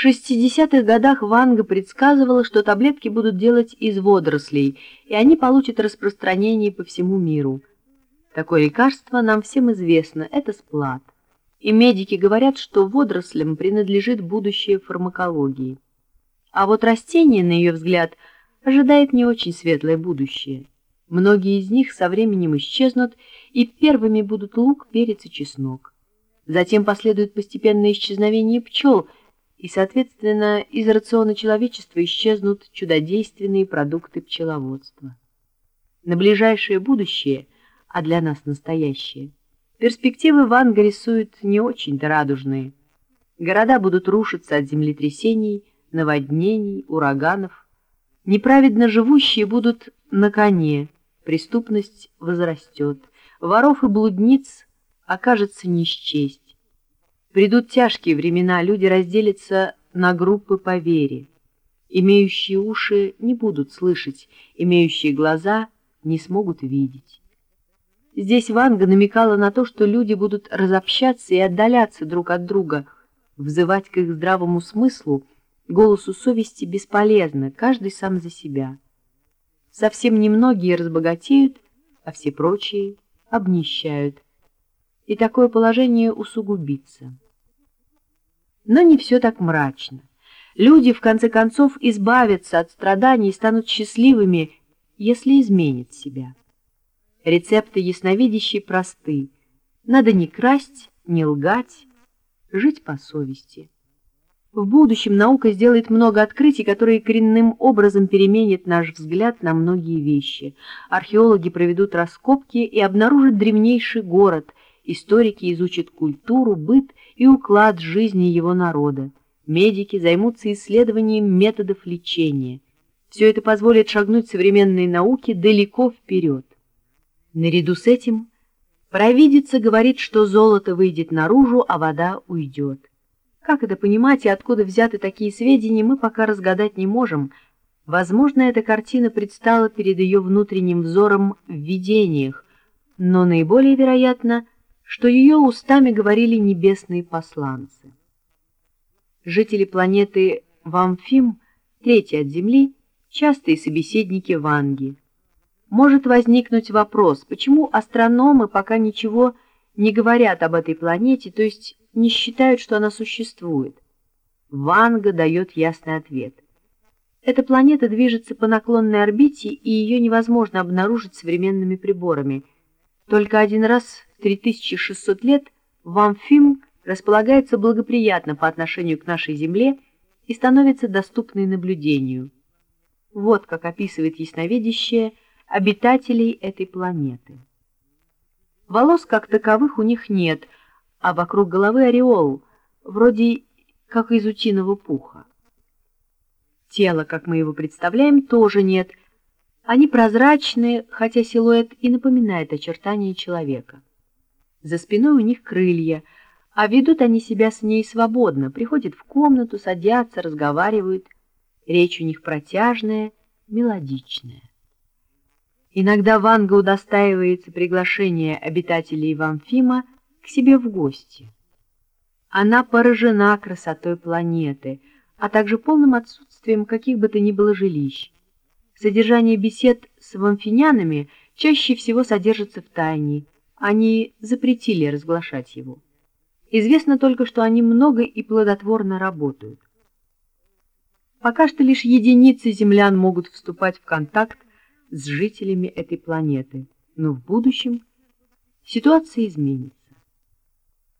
В 60-х годах Ванга предсказывала, что таблетки будут делать из водорослей, и они получат распространение по всему миру. Такое лекарство нам всем известно – это сплат. И медики говорят, что водорослям принадлежит будущее фармакологии. А вот растение, на ее взгляд, ожидает не очень светлое будущее. Многие из них со временем исчезнут, и первыми будут лук, перец и чеснок. Затем последует постепенное исчезновение пчел, и, соответственно, из рациона человечества исчезнут чудодейственные продукты пчеловодства. На ближайшее будущее, а для нас настоящее, перспективы Ванга рисуют не очень-то радужные. Города будут рушиться от землетрясений, наводнений, ураганов. Неправедно живущие будут на коне, преступность возрастет, воров и блудниц окажется не счесть. Придут тяжкие времена, люди разделятся на группы по вере. Имеющие уши не будут слышать, имеющие глаза не смогут видеть. Здесь Ванга намекала на то, что люди будут разобщаться и отдаляться друг от друга, взывать к их здравому смыслу, голосу совести бесполезно, каждый сам за себя. Совсем немногие разбогатеют, а все прочие обнищают. И такое положение усугубится. Но не все так мрачно. Люди, в конце концов, избавятся от страданий и станут счастливыми, если изменят себя. Рецепты ясновидящие просты. Надо не красть, не лгать, жить по совести. В будущем наука сделает много открытий, которые коренным образом переменят наш взгляд на многие вещи. Археологи проведут раскопки и обнаружат древнейший город. Историки изучат культуру, быт и уклад жизни его народа. Медики займутся исследованием методов лечения. Все это позволит шагнуть современной науке далеко вперед. Наряду с этим провидица говорит, что золото выйдет наружу, а вода уйдет. Как это понимать и откуда взяты такие сведения, мы пока разгадать не можем. Возможно, эта картина предстала перед ее внутренним взором в видениях, но наиболее вероятно, что ее устами говорили небесные посланцы. Жители планеты Вамфим, третья от Земли, частые собеседники Ванги. Может возникнуть вопрос, почему астрономы пока ничего не говорят об этой планете, то есть не считают, что она существует. Ванга дает ясный ответ. Эта планета движется по наклонной орбите, и ее невозможно обнаружить современными приборами. Только один раз 3600 лет Вамфим располагается благоприятно по отношению к нашей Земле и становится доступной наблюдению. Вот как описывает ясновидящее обитателей этой планеты. Волос как таковых у них нет – а вокруг головы ореол, вроде как из утиного пуха. Тела, как мы его представляем, тоже нет. Они прозрачные, хотя силуэт и напоминает очертания человека. За спиной у них крылья, а ведут они себя с ней свободно, приходят в комнату, садятся, разговаривают. Речь у них протяжная, мелодичная. Иногда Ванга удостаивается приглашения обитателей Вамфима к себе в гости. Она поражена красотой планеты, а также полным отсутствием каких бы то ни было жилищ. Содержание бесед с вамфинянами чаще всего содержится в тайне, они запретили разглашать его. Известно только, что они много и плодотворно работают. Пока что лишь единицы землян могут вступать в контакт с жителями этой планеты, но в будущем ситуация изменится.